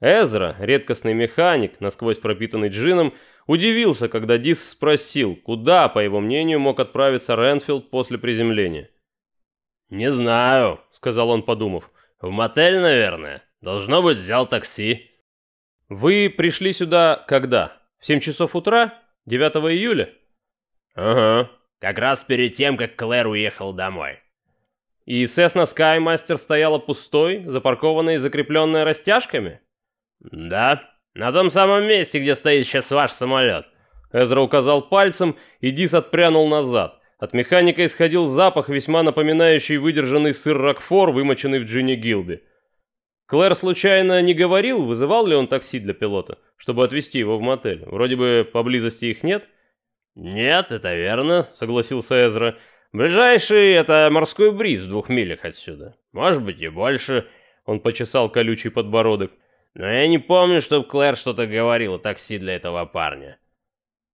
Эзра, редкостный механик, насквозь пропитанный джином, удивился, когда Дис спросил, куда, по его мнению, мог отправиться Ренфилд после приземления. «Не знаю», — сказал он, подумав. «В мотель, наверное. Должно быть, взял такси». «Вы пришли сюда когда? В 7 часов утра? 9 июля?» «Ага. Как раз перед тем, как Клэр уехал домой». «И Сесна Скаймастер стояла пустой, запаркованной и закрепленная растяжками?» «Да, на том самом месте, где стоит сейчас ваш самолет». Эзра указал пальцем, и Дис отпрянул назад. От механика исходил запах, весьма напоминающий выдержанный сыр Рокфор, вымоченный в джине Гилби. Клэр случайно не говорил, вызывал ли он такси для пилота, чтобы отвезти его в мотель? Вроде бы поблизости их нет. «Нет, это верно», — согласился Эзра. «Ближайший — это морской бриз в двух милях отсюда. Может быть и больше». Он почесал колючий подбородок. Но я не помню, чтобы Клэр что-то говорил о такси для этого парня.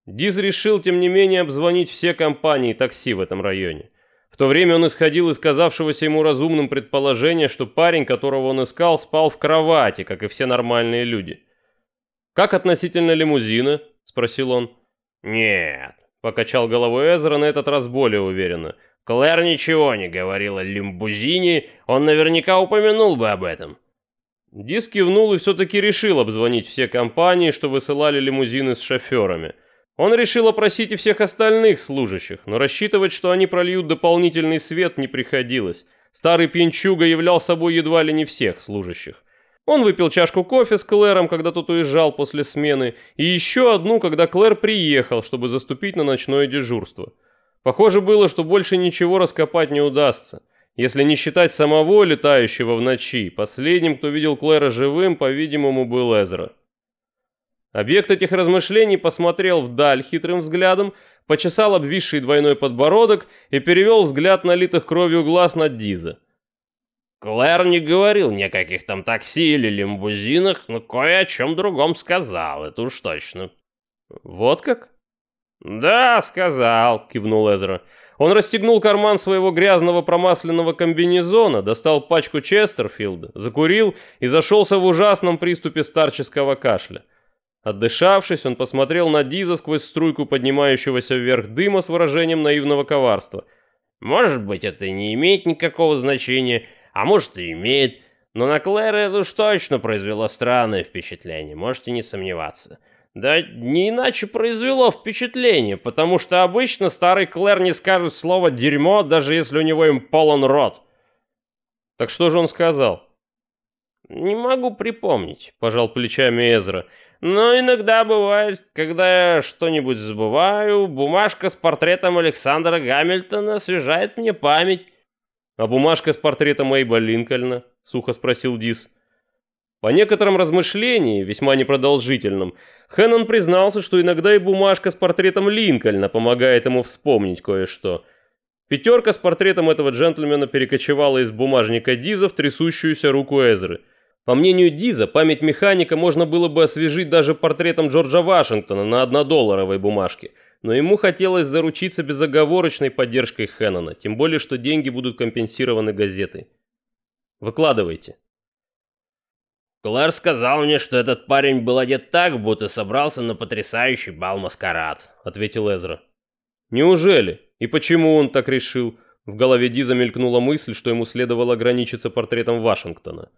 Диз решил, тем не менее, обзвонить все компании такси в этом районе. В то время он исходил из казавшегося ему разумным предположения, что парень, которого он искал, спал в кровати, как и все нормальные люди. «Как относительно лимузина?» – спросил он. «Нет», – покачал головой Эзра на этот раз более уверенно. «Клэр ничего не говорил о лимбузине, он наверняка упомянул бы об этом». Дис кивнул и все-таки решил обзвонить все компании, что высылали лимузины с шоферами. Он решил опросить и всех остальных служащих, но рассчитывать, что они прольют дополнительный свет, не приходилось. Старый пьянчуга являл собой едва ли не всех служащих. Он выпил чашку кофе с Клэром, когда тот уезжал после смены, и еще одну, когда Клэр приехал, чтобы заступить на ночное дежурство. Похоже было, что больше ничего раскопать не удастся. Если не считать самого летающего в ночи, последним, кто видел Клэра живым, по-видимому, был Эзра. Объект этих размышлений посмотрел вдаль хитрым взглядом, почесал обвисший двойной подбородок и перевел взгляд налитых кровью глаз на Диза. Клэр не говорил ни о каких там такси или лимбузинах, но кое о чем другом сказал, это уж точно. Вот как? Да, сказал, кивнул Эзра. Он расстегнул карман своего грязного промасленного комбинезона, достал пачку Честерфилда, закурил и зашелся в ужасном приступе старческого кашля. Отдышавшись, он посмотрел на Диза сквозь струйку поднимающегося вверх дыма с выражением наивного коварства. «Может быть, это не имеет никакого значения, а может и имеет, но на Клэра это уж точно произвело странное впечатление, можете не сомневаться». Да не иначе произвело впечатление, потому что обычно старый Клэр не скажет слово «дерьмо», даже если у него им полон рот. Так что же он сказал? Не могу припомнить, пожал плечами Эзра. Но иногда бывает, когда я что-нибудь забываю, бумажка с портретом Александра Гамильтона освежает мне память. А бумажка с портретом Эйба Линкольна? Сухо спросил Дис. По некоторым размышлениям, весьма непродолжительным, Хэннон признался, что иногда и бумажка с портретом Линкольна помогает ему вспомнить кое-что. Пятерка с портретом этого джентльмена перекочевала из бумажника Диза в трясущуюся руку Эзры. По мнению Диза, память механика можно было бы освежить даже портретом Джорджа Вашингтона на однодолларовой бумажке, но ему хотелось заручиться безоговорочной поддержкой Хэннона, тем более, что деньги будут компенсированы газетой. «Выкладывайте», Клэр сказал мне, что этот парень был одет так, будто собрался на потрясающий бал-маскарад», — ответил Эзра. «Неужели? И почему он так решил?» В голове Диза мелькнула мысль, что ему следовало ограничиться портретом Вашингтона.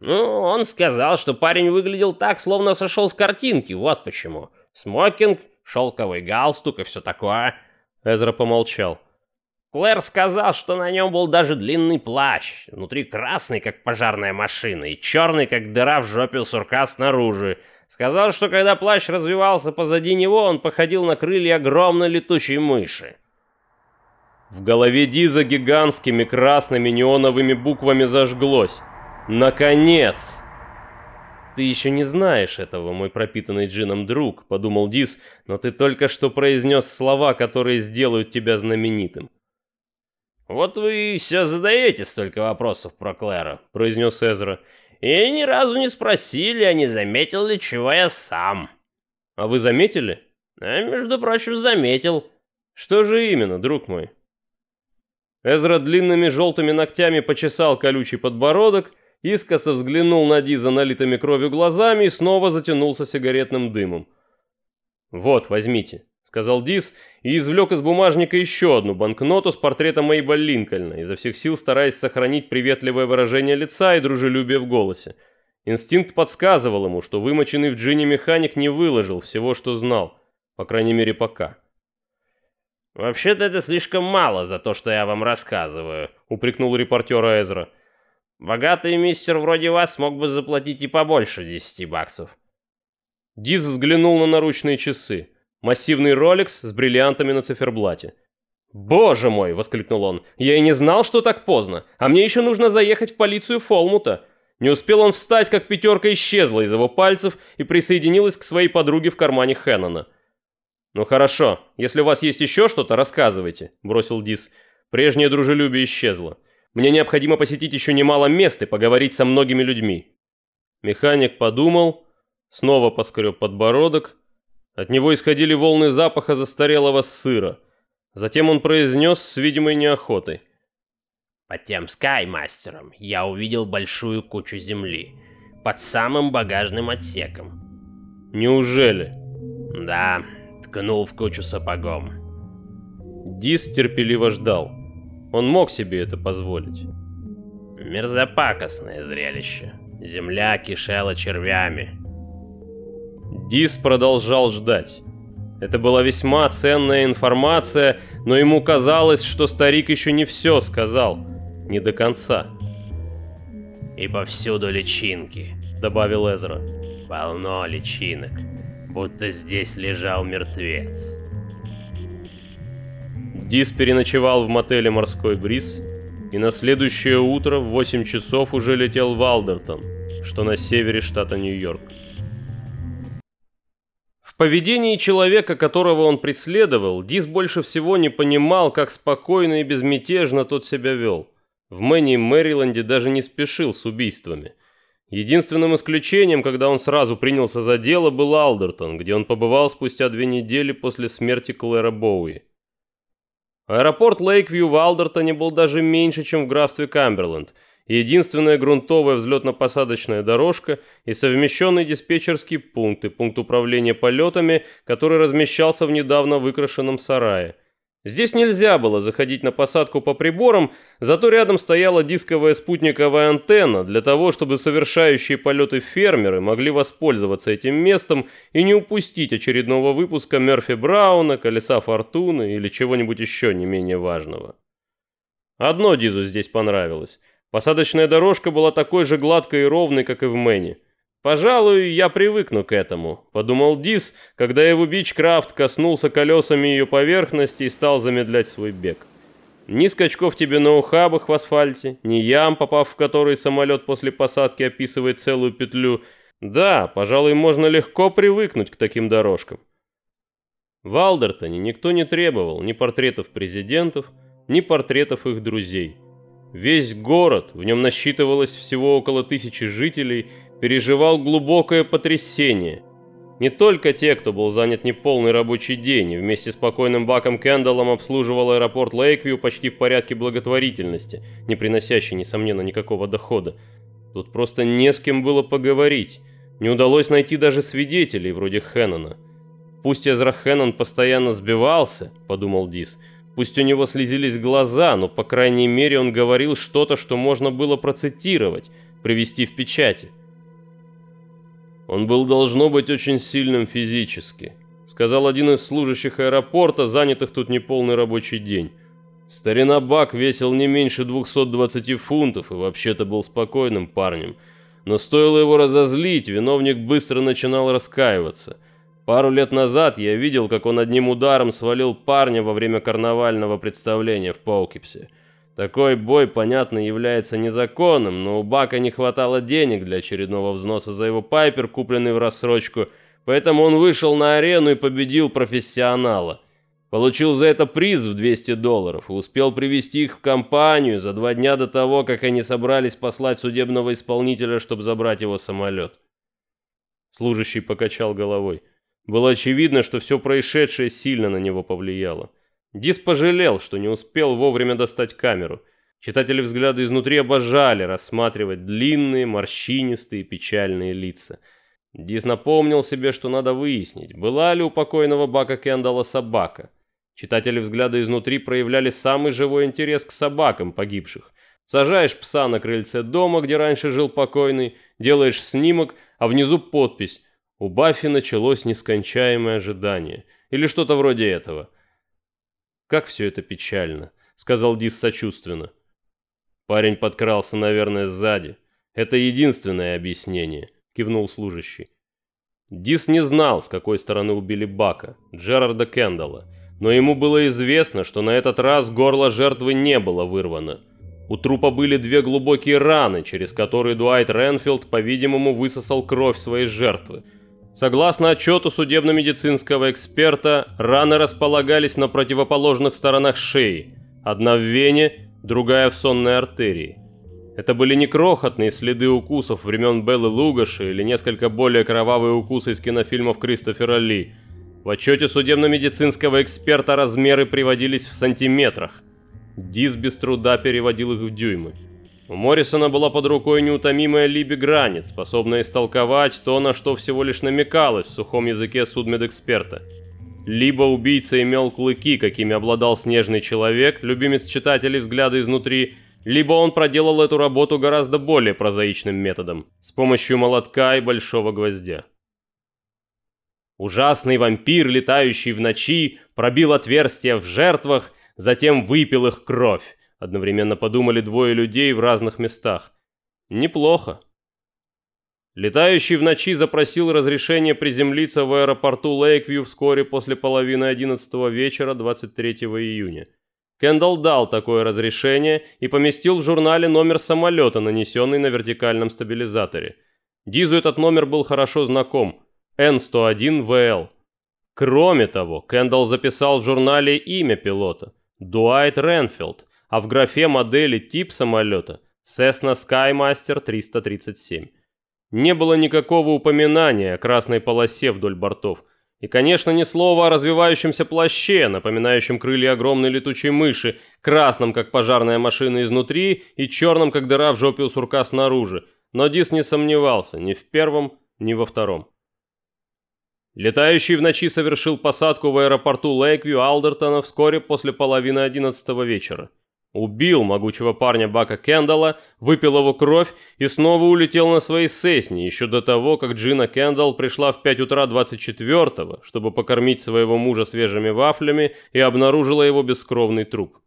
«Ну, он сказал, что парень выглядел так, словно сошел с картинки, вот почему. Смокинг, шелковый галстук и все такое». Эзра помолчал. Клэр сказал, что на нем был даже длинный плащ, внутри красный, как пожарная машина, и черный, как дыра в жопе у сурка снаружи. Сказал, что когда плащ развивался позади него, он походил на крылья огромной летучей мыши. В голове Диза гигантскими красными неоновыми буквами зажглось. «Наконец!» «Ты еще не знаешь этого, мой пропитанный джином друг», — подумал Диз, «но ты только что произнес слова, которые сделают тебя знаменитым». «Вот вы все задаете столько вопросов про Клэра», — произнес Эзра. «И ни разу не спросили, а не заметил ли чего я сам». «А вы заметили?» «А, между прочим, заметил». «Что же именно, друг мой?» Эзра длинными желтыми ногтями почесал колючий подбородок искоса взглянул на Диза налитыми кровью глазами и снова затянулся сигаретным дымом. «Вот, возьмите», — сказал Диз и извлек из бумажника еще одну банкноту с портретом Мейбл Линкольна, изо всех сил стараясь сохранить приветливое выражение лица и дружелюбие в голосе. Инстинкт подсказывал ему, что вымоченный в джине механик не выложил всего, что знал, по крайней мере пока. «Вообще-то это слишком мало за то, что я вам рассказываю», — упрекнул репортера Эзра. «Богатый мистер вроде вас мог бы заплатить и побольше десяти баксов». Диз взглянул на наручные часы. Массивный Rolex с бриллиантами на циферблате. «Боже мой!» — воскликнул он. «Я и не знал, что так поздно. А мне еще нужно заехать в полицию Фолмута». Не успел он встать, как пятерка исчезла из его пальцев и присоединилась к своей подруге в кармане Хеннона. «Ну хорошо, если у вас есть еще что-то, рассказывайте», – бросил Дис. Прежнее дружелюбие исчезло. «Мне необходимо посетить еще немало мест и поговорить со многими людьми». Механик подумал, снова поскреб подбородок. От него исходили волны запаха застарелого сыра. Затем он произнес с видимой неохотой. «Под тем скаймастером я увидел большую кучу земли. Под самым багажным отсеком». «Неужели?» «Да, ткнул в кучу сапогом. Дис терпеливо ждал. Он мог себе это позволить. Мерзопакостное зрелище. Земля кишела червями. Дис продолжал ждать. Это была весьма ценная информация, но ему казалось, что старик еще не все сказал. Не до конца. «И повсюду личинки», — добавил Эзра. «Полно личинок будто здесь лежал мертвец. Дис переночевал в мотеле «Морской бриз» и на следующее утро в 8 часов уже летел в Алдертон, что на севере штата Нью-Йорк. Поведении человека, которого он преследовал, Дис больше всего не понимал, как спокойно и безмятежно тот себя вел. В Мэне и Мэриленде даже не спешил с убийствами. Единственным исключением, когда он сразу принялся за дело, был Алдертон, где он побывал спустя две недели после смерти Клэра Боуи. Аэропорт Лейквью в Алдертоне был даже меньше, чем в графстве Камберленд, единственная грунтовая взлетно-посадочная дорожка и совмещенный диспетчерский пункт и пункт управления полетами, который размещался в недавно выкрашенном сарае. Здесь нельзя было заходить на посадку по приборам, зато рядом стояла дисковая спутниковая антенна для того, чтобы совершающие полеты фермеры могли воспользоваться этим местом и не упустить очередного выпуска Мерфи Брауна, Колеса Фортуны или чего-нибудь еще не менее важного. Одно Дизу здесь понравилось. Посадочная дорожка была такой же гладкой и ровной, как и в Мэне. «Пожалуй, я привыкну к этому», — подумал Дис, когда его Бичкрафт коснулся колесами ее поверхности и стал замедлять свой бег. Ни скачков тебе на ухабах в асфальте, ни ям, попав в который самолет после посадки описывает целую петлю. Да, пожалуй, можно легко привыкнуть к таким дорожкам. В Алдертоне никто не требовал ни портретов президентов, ни портретов их друзей. Весь город, в нем насчитывалось всего около тысячи жителей, переживал глубокое потрясение. Не только те, кто был занят неполный рабочий день и вместе с покойным Баком Кэндаллом обслуживал аэропорт Лейквью почти в порядке благотворительности, не приносящий, несомненно, никакого дохода. Тут просто не с кем было поговорить. Не удалось найти даже свидетелей, вроде Хеннона. Пусть Эзра Хеннон постоянно сбивался, подумал Дис, пусть у него слезились глаза, но по крайней мере он говорил что-то, что можно было процитировать, привести в печати. Он был, должно быть, очень сильным физически, сказал один из служащих аэропорта, занятых тут неполный рабочий день. Старина Бак весил не меньше 220 фунтов и вообще-то был спокойным парнем. Но стоило его разозлить, виновник быстро начинал раскаиваться. Пару лет назад я видел, как он одним ударом свалил парня во время карнавального представления в Поукипсе. Такой бой, понятно, является незаконным, но у Бака не хватало денег для очередного взноса за его пайпер, купленный в рассрочку, поэтому он вышел на арену и победил профессионала. Получил за это приз в 200 долларов и успел привести их в компанию за два дня до того, как они собрались послать судебного исполнителя, чтобы забрать его самолет. Служащий покачал головой. Было очевидно, что все происшедшее сильно на него повлияло. Дис пожалел, что не успел вовремя достать камеру. Читатели взгляда изнутри обожали рассматривать длинные, морщинистые, печальные лица. Дис напомнил себе, что надо выяснить, была ли у покойного Бака Кендалла собака. Читатели взгляда изнутри проявляли самый живой интерес к собакам погибших. Сажаешь пса на крыльце дома, где раньше жил покойный, делаешь снимок, а внизу подпись «У Баффи началось нескончаемое ожидание» или что-то вроде этого. «Как все это печально», — сказал Дис сочувственно. Парень подкрался, наверное, сзади. Это единственное объяснение, кивнул служащий. Дис не знал, с какой стороны убили Бака, Джерарда Кендалла, но ему было известно, что на этот раз горло жертвы не было вырвано. У трупа были две глубокие раны, через которые Дуайт Ренфилд, по-видимому, высосал кровь своей жертвы. Согласно отчету судебно-медицинского эксперта, раны располагались на противоположных сторонах шеи, одна в вене, другая в сонной артерии. Это были не крохотные следы укусов времен Беллы Лугаши или несколько более кровавые укусы из кинофильмов Кристофера Ли. В отчете судебно-медицинского эксперта размеры приводились в сантиметрах. Дис без труда переводил их в дюймы. У Моррисона была под рукой неутомимая Либи Гранец, способная истолковать то, на что всего лишь намекалось в сухом языке судмедэксперта – либо убийца имел клыки, какими обладал снежный человек, любимец читателей взгляда изнутри, либо он проделал эту работу гораздо более прозаичным методом, с помощью молотка и большого гвоздя. Ужасный вампир, летающий в ночи, пробил отверстия в жертвах, затем выпил их кровь. Одновременно подумали двое людей в разных местах. Неплохо. Летающий в ночи запросил разрешение приземлиться в аэропорту Лейквью вскоре после половины 11 вечера 23 июня. Кендалл дал такое разрешение и поместил в журнале номер самолета, нанесенный на вертикальном стабилизаторе. Дизу этот номер был хорошо знаком – N101VL. Кроме того, Кендалл записал в журнале имя пилота – Дуайт Ренфилд, а в графе модели тип самолета – Cessna Skymaster 337. Не было никакого упоминания о красной полосе вдоль бортов. И, конечно, ни слова о развивающемся плаще, напоминающем крылья огромной летучей мыши, красном, как пожарная машина изнутри, и черном, как дыра в жопе у сурка снаружи. Но Дис не сомневался ни в первом, ни во втором. Летающий в ночи совершил посадку в аэропорту Лейквью Алдертона вскоре после половины одиннадцатого вечера. Убил могучего парня Бака Кендалла, выпил его кровь и снова улетел на своей сесне, еще до того, как Джина Кендалл пришла в 5 утра 24-го, чтобы покормить своего мужа свежими вафлями и обнаружила его бескровный труп.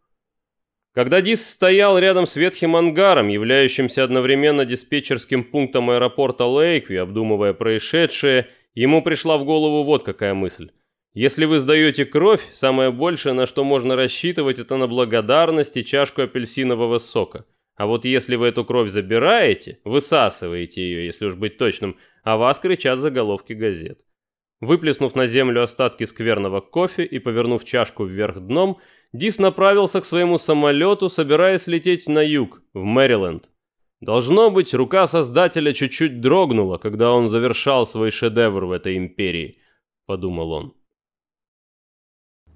Когда Дис стоял рядом с ветхим ангаром, являющимся одновременно диспетчерским пунктом аэропорта Лейкви, обдумывая происшедшее, ему пришла в голову вот какая мысль. Если вы сдаете кровь, самое большее, на что можно рассчитывать, это на благодарность и чашку апельсинового сока. А вот если вы эту кровь забираете, высасываете ее, если уж быть точным, а вас кричат заголовки газет. Выплеснув на землю остатки скверного кофе и повернув чашку вверх дном, Дис направился к своему самолету, собираясь лететь на юг, в Мэриленд. Должно быть, рука создателя чуть-чуть дрогнула, когда он завершал свой шедевр в этой империи, подумал он.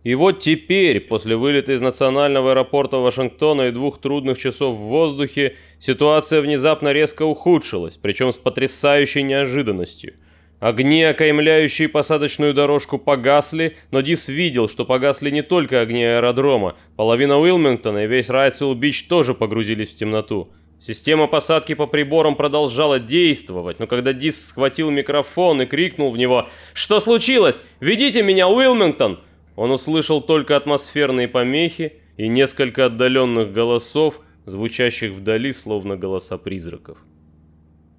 И вот теперь, после вылета из национального аэропорта Вашингтона и двух трудных часов в воздухе, ситуация внезапно резко ухудшилась, причем с потрясающей неожиданностью. Огни, окаймляющие посадочную дорожку, погасли, но Дис видел, что погасли не только огни аэродрома. Половина Уилмингтона и весь Райтсвилл-Бич тоже погрузились в темноту. Система посадки по приборам продолжала действовать, но когда Дис схватил микрофон и крикнул в него «Что случилось? Ведите меня, Уилмингтон!» Он услышал только атмосферные помехи и несколько отдаленных голосов, звучащих вдали, словно голоса призраков.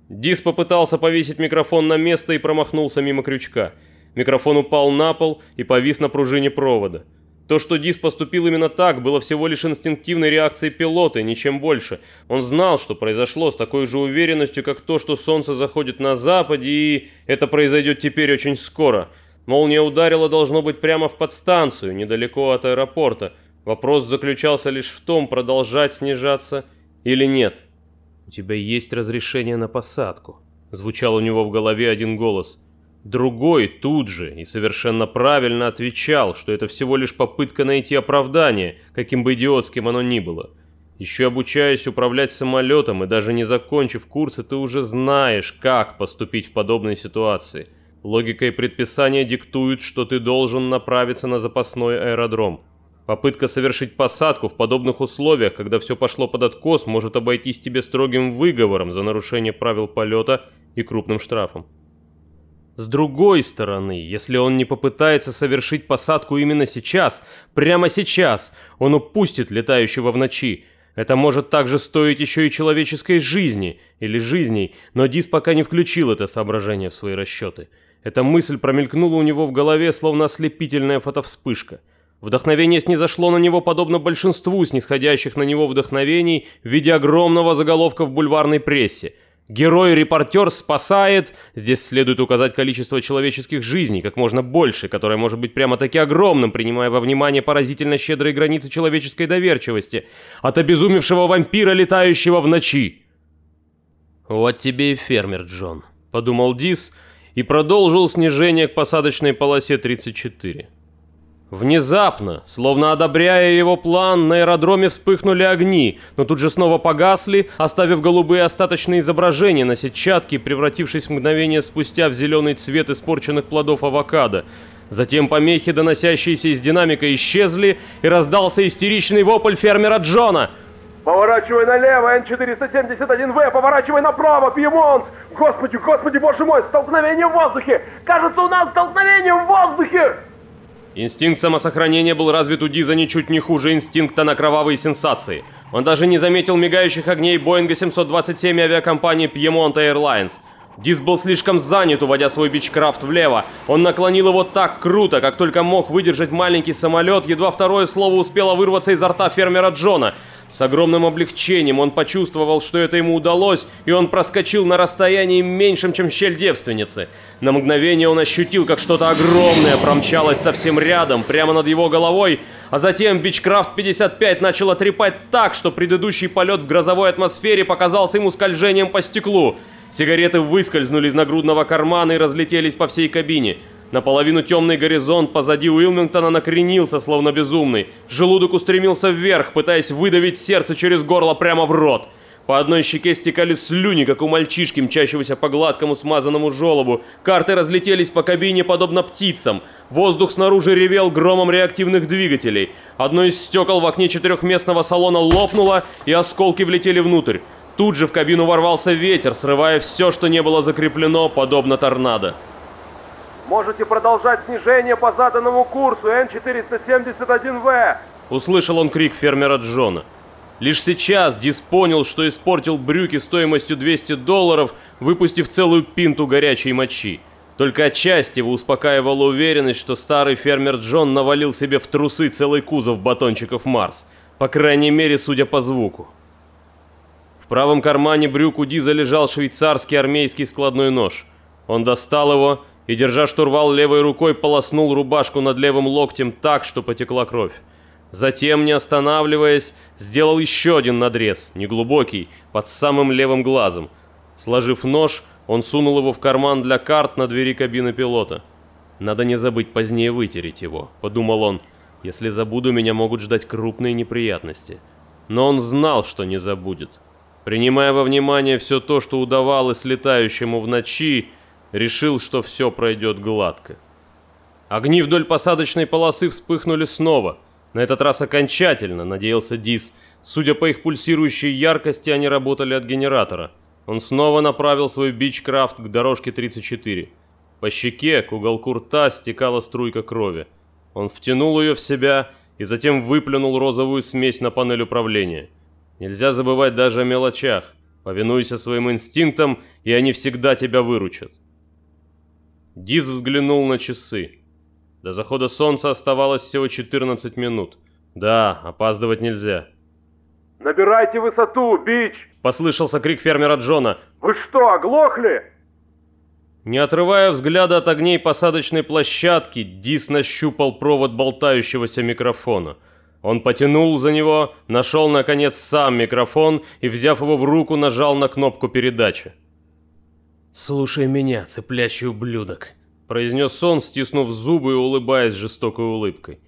Дис попытался повесить микрофон на место и промахнулся мимо крючка. Микрофон упал на пол и повис на пружине провода. То, что Дис поступил именно так, было всего лишь инстинктивной реакцией пилота, ничем больше. Он знал, что произошло с такой же уверенностью, как то, что солнце заходит на западе, и это произойдет теперь очень скоро – Молния ударила, должно быть, прямо в подстанцию, недалеко от аэропорта. Вопрос заключался лишь в том, продолжать снижаться или нет. «У тебя есть разрешение на посадку», — звучал у него в голове один голос. Другой тут же и совершенно правильно отвечал, что это всего лишь попытка найти оправдание, каким бы идиотским оно ни было. Еще обучаясь управлять самолетом и даже не закончив курсы, ты уже знаешь, как поступить в подобной ситуации. Логика и предписания диктуют, что ты должен направиться на запасной аэродром. Попытка совершить посадку в подобных условиях, когда все пошло под откос, может обойтись тебе строгим выговором за нарушение правил полета и крупным штрафом. С другой стороны, если он не попытается совершить посадку именно сейчас, прямо сейчас, он упустит летающего в ночи. Это может также стоить еще и человеческой жизни или жизней, но Дис пока не включил это соображение в свои расчеты. Эта мысль промелькнула у него в голове, словно ослепительная фотовспышка – Вдохновение снизошло на него подобно большинству снисходящих на него вдохновений в виде огромного заголовка в бульварной прессе. Герой-репортер спасает, здесь следует указать количество человеческих жизней, как можно больше, которое может быть прямо-таки огромным, принимая во внимание поразительно щедрые границы человеческой доверчивости, от обезумевшего вампира, летающего в ночи. «Вот тебе и фермер, Джон», — подумал Дис и продолжил снижение к посадочной полосе 34. Внезапно, словно одобряя его план, на аэродроме вспыхнули огни, но тут же снова погасли, оставив голубые остаточные изображения на сетчатке, превратившись мгновение спустя в зеленый цвет испорченных плодов авокадо. Затем помехи, доносящиеся из динамика, исчезли, и раздался истеричный вопль фермера Джона. «Поворачивай налево, Н-471В! Поворачивай направо, Пьемонт! Господи, господи, боже мой, столкновение в воздухе! Кажется, у нас столкновение в воздухе!» Инстинкт самосохранения был развит у Диза ничуть не хуже инстинкта на кровавые сенсации. Он даже не заметил мигающих огней Боинга 727 авиакомпании Piemont Airlines. Диз был слишком занят, уводя свой бичкрафт влево. Он наклонил его так круто, как только мог выдержать маленький самолет, едва второе слово успело вырваться изо рта фермера Джона. С огромным облегчением он почувствовал, что это ему удалось, и он проскочил на расстоянии меньшем, чем щель девственницы. На мгновение он ощутил, как что-то огромное промчалось совсем рядом, прямо над его головой, а затем Бичкрафт 55 начал трепать так, что предыдущий полет в грозовой атмосфере показался ему скольжением по стеклу. Сигареты выскользнули из нагрудного кармана и разлетелись по всей кабине. Наполовину темный горизонт позади Уилмингтона накренился, словно безумный. Желудок устремился вверх, пытаясь выдавить сердце через горло прямо в рот. По одной щеке стекали слюни, как у мальчишки, мчащегося по гладкому смазанному желобу. Карты разлетелись по кабине, подобно птицам. Воздух снаружи ревел громом реактивных двигателей. Одно из стекол в окне четырехместного салона лопнуло, и осколки влетели внутрь. Тут же в кабину ворвался ветер, срывая все, что не было закреплено, подобно торнадо. Можете продолжать снижение по заданному курсу Н-471В!» Услышал он крик фермера Джона. Лишь сейчас Дис понял, что испортил брюки стоимостью 200 долларов, выпустив целую пинту горячей мочи. Только отчасти его успокаивала уверенность, что старый фермер Джон навалил себе в трусы целый кузов батончиков Марс. По крайней мере, судя по звуку. Правом кармане брюк у Диза лежал швейцарский армейский складной нож. Он достал его и, держа штурвал левой рукой, полоснул рубашку над левым локтем так, что потекла кровь. Затем, не останавливаясь, сделал еще один надрез, неглубокий, под самым левым глазом. Сложив нож, он сунул его в карман для карт на двери кабины пилота. «Надо не забыть позднее вытереть его», — подумал он. «Если забуду, меня могут ждать крупные неприятности». Но он знал, что не забудет. Принимая во внимание все то, что удавалось летающему в ночи, решил, что все пройдет гладко. Огни вдоль посадочной полосы вспыхнули снова. На этот раз окончательно, надеялся Дис. Судя по их пульсирующей яркости, они работали от генератора. Он снова направил свой бичкрафт к дорожке 34. По щеке, к уголку рта, стекала струйка крови. Он втянул ее в себя и затем выплюнул розовую смесь на панель управления. Нельзя забывать даже о мелочах. Повинуйся своим инстинктам, и они всегда тебя выручат. Диз взглянул на часы. До захода солнца оставалось всего 14 минут. Да, опаздывать нельзя. «Набирайте высоту, бич!» Послышался крик фермера Джона. «Вы что, оглохли?» Не отрывая взгляда от огней посадочной площадки, Дис нащупал провод болтающегося микрофона. Он потянул за него, нашел наконец сам микрофон и, взяв его в руку, нажал на кнопку передачи. «Слушай меня, цеплящий ублюдок», — произнес он, стиснув зубы и улыбаясь жестокой улыбкой.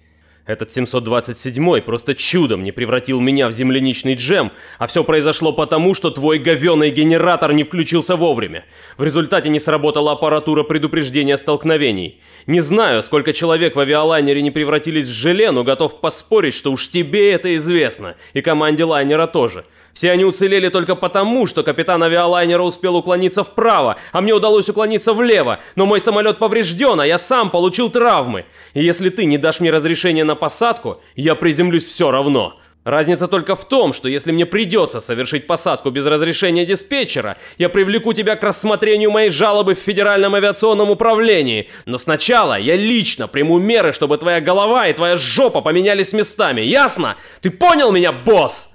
Этот 727-й просто чудом не превратил меня в земляничный джем, а все произошло потому, что твой говеный генератор не включился вовремя. В результате не сработала аппаратура предупреждения столкновений. Не знаю, сколько человек в авиалайнере не превратились в желе, но готов поспорить, что уж тебе это известно, и команде лайнера тоже. Все они уцелели только потому, что капитан авиалайнера успел уклониться вправо, а мне удалось уклониться влево, но мой самолет поврежден, а я сам получил травмы. И если ты не дашь мне разрешение на посадку, я приземлюсь все равно. Разница только в том, что если мне придется совершить посадку без разрешения диспетчера, я привлеку тебя к рассмотрению моей жалобы в Федеральном авиационном управлении. Но сначала я лично приму меры, чтобы твоя голова и твоя жопа поменялись местами, ясно? Ты понял меня, босс?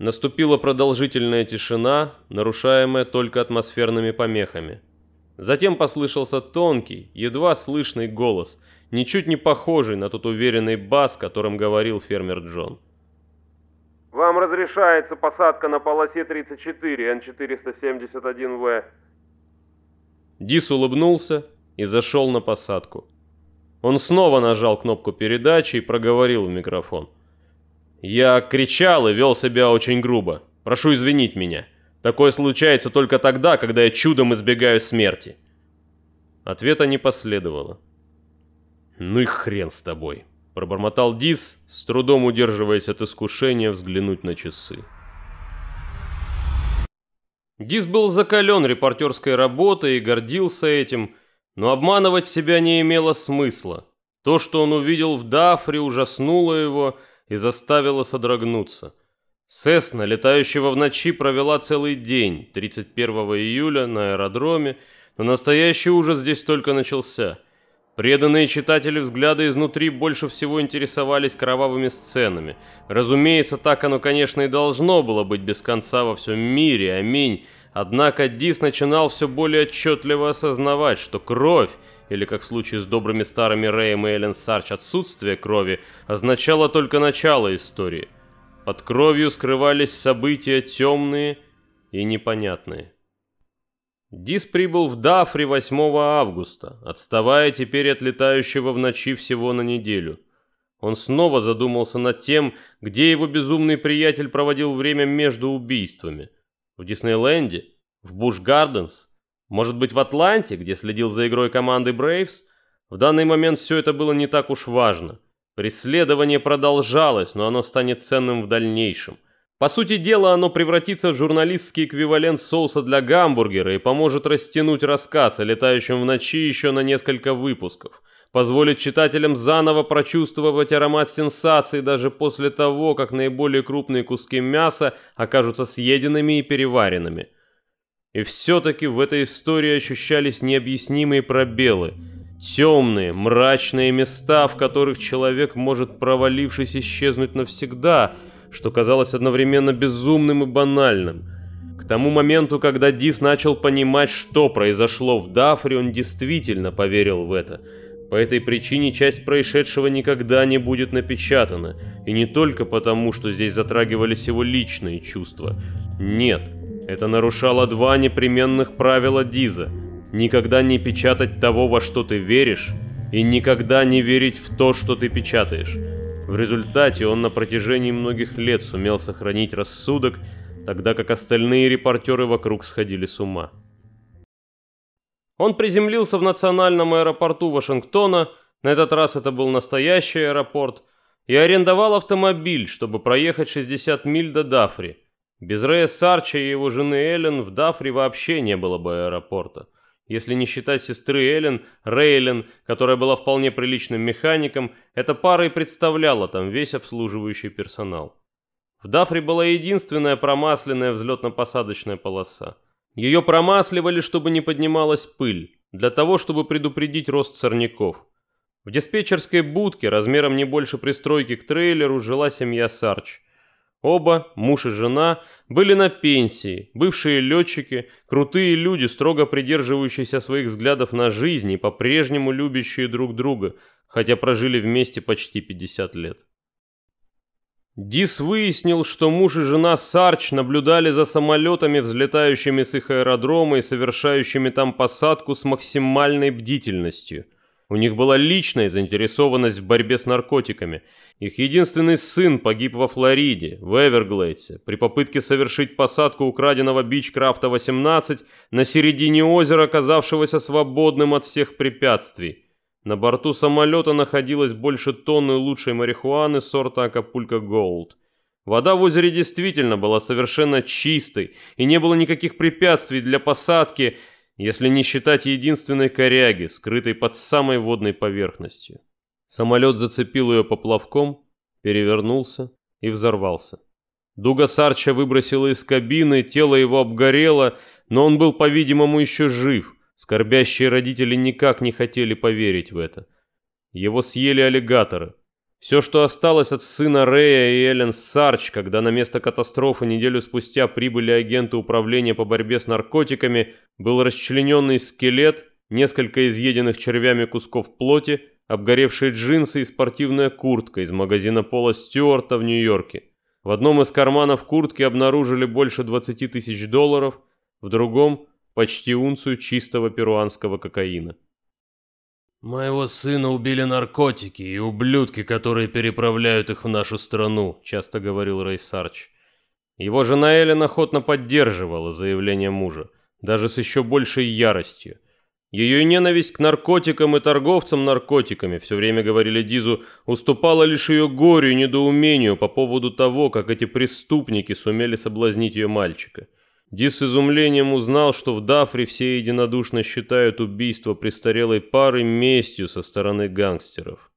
Наступила продолжительная тишина, нарушаемая только атмосферными помехами. Затем послышался тонкий, едва слышный голос, ничуть не похожий на тот уверенный бас, которым говорил фермер Джон. Вам разрешается посадка на полосе 34 Н-471В. Дис улыбнулся и зашел на посадку. Он снова нажал кнопку передачи и проговорил в микрофон. Я кричал и вел себя очень грубо. Прошу извинить меня. Такое случается только тогда, когда я чудом избегаю смерти. Ответа не последовало. Ну и хрен с тобой, пробормотал Дис, с трудом удерживаясь от искушения взглянуть на часы. Дис был закален репортерской работой и гордился этим, но обманывать себя не имело смысла. То, что он увидел в Дафре, ужаснуло его, и заставила содрогнуться. Сесна, летающего в ночи, провела целый день, 31 июля, на аэродроме, но настоящий ужас здесь только начался. Преданные читатели взгляда изнутри больше всего интересовались кровавыми сценами. Разумеется, так оно, конечно, и должно было быть без конца во всем мире, аминь. Однако Дис начинал все более отчетливо осознавать, что кровь или как в случае с добрыми старыми Рэем и Эллен Сарч отсутствие крови, означало только начало истории. Под кровью скрывались события темные и непонятные. Дис прибыл в Дафри 8 августа, отставая теперь от летающего в ночи всего на неделю. Он снова задумался над тем, где его безумный приятель проводил время между убийствами. В Диснейленде? В Буш-Гарденс? Может быть, в Атланте, где следил за игрой команды Брейвс? В данный момент все это было не так уж важно. Преследование продолжалось, но оно станет ценным в дальнейшем. По сути дела, оно превратится в журналистский эквивалент соуса для гамбургера и поможет растянуть рассказ о летающем в ночи еще на несколько выпусков. Позволит читателям заново прочувствовать аромат сенсации даже после того, как наиболее крупные куски мяса окажутся съеденными и переваренными – и все-таки в этой истории ощущались необъяснимые пробелы. Темные, мрачные места, в которых человек может, провалившись, исчезнуть навсегда, что казалось одновременно безумным и банальным. К тому моменту, когда Дис начал понимать, что произошло в Дафре, он действительно поверил в это. По этой причине часть происшедшего никогда не будет напечатана. И не только потому, что здесь затрагивались его личные чувства. Нет. Это нарушало два непременных правила Диза. Никогда не печатать того, во что ты веришь, и никогда не верить в то, что ты печатаешь. В результате он на протяжении многих лет сумел сохранить рассудок, тогда как остальные репортеры вокруг сходили с ума. Он приземлился в национальном аэропорту Вашингтона, на этот раз это был настоящий аэропорт, и арендовал автомобиль, чтобы проехать 60 миль до Дафри – без Рэя Сарча и его жены Эллен в Дафре вообще не было бы аэропорта. Если не считать сестры Эллен, Рейлен, которая была вполне приличным механиком, эта пара и представляла там весь обслуживающий персонал. В Дафре была единственная промасленная взлетно-посадочная полоса. Ее промасливали, чтобы не поднималась пыль, для того, чтобы предупредить рост сорняков. В диспетчерской будке, размером не больше пристройки к трейлеру, жила семья Сарч – Оба, муж и жена, были на пенсии, бывшие летчики, крутые люди, строго придерживающиеся своих взглядов на жизнь и по-прежнему любящие друг друга, хотя прожили вместе почти 50 лет. Дис выяснил, что муж и жена Сарч наблюдали за самолетами, взлетающими с их аэродрома и совершающими там посадку с максимальной бдительностью. У них была личная заинтересованность в борьбе с наркотиками. Их единственный сын погиб во Флориде, в Эверглейдсе, при попытке совершить посадку украденного Бичкрафта-18 на середине озера, оказавшегося свободным от всех препятствий. На борту самолета находилось больше тонны лучшей марихуаны сорта Акапулько Голд. Вода в озере действительно была совершенно чистой, и не было никаких препятствий для посадки, если не считать единственной коряги, скрытой под самой водной поверхностью. Самолет зацепил ее поплавком, перевернулся и взорвался. Дуга Сарча выбросила из кабины, тело его обгорело, но он был, по-видимому, еще жив. Скорбящие родители никак не хотели поверить в это. Его съели аллигаторы. Все, что осталось от сына Рэя и Эллен Сарч, когда на место катастрофы неделю спустя прибыли агенты управления по борьбе с наркотиками, был расчлененный скелет, несколько изъеденных червями кусков плоти, обгоревшие джинсы и спортивная куртка из магазина Пола Стюарта в Нью-Йорке. В одном из карманов куртки обнаружили больше 20 тысяч долларов, в другом – почти унцию чистого перуанского кокаина. «Моего сына убили наркотики и ублюдки, которые переправляют их в нашу страну», — часто говорил Рэй Сарч. Его жена Эллен охотно поддерживала заявление мужа, даже с еще большей яростью. Ее ненависть к наркотикам и торговцам наркотиками, все время говорили Дизу, уступала лишь ее горю и недоумению по поводу того, как эти преступники сумели соблазнить ее мальчика. Дис с изумлением узнал, что в Дафре все единодушно считают убийство престарелой пары местью со стороны гангстеров.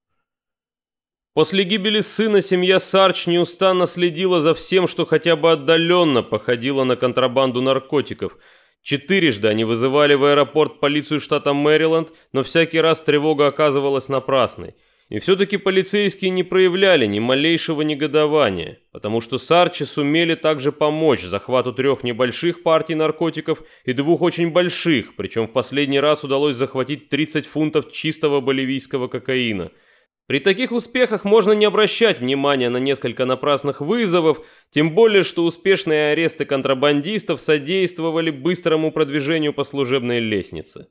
После гибели сына семья Сарч неустанно следила за всем, что хотя бы отдаленно походило на контрабанду наркотиков. Четырежды они вызывали в аэропорт полицию штата Мэриленд, но всякий раз тревога оказывалась напрасной – и все-таки полицейские не проявляли ни малейшего негодования, потому что Сарчи сумели также помочь захвату трех небольших партий наркотиков и двух очень больших, причем в последний раз удалось захватить 30 фунтов чистого боливийского кокаина. При таких успехах можно не обращать внимания на несколько напрасных вызовов, тем более что успешные аресты контрабандистов содействовали быстрому продвижению по служебной лестнице.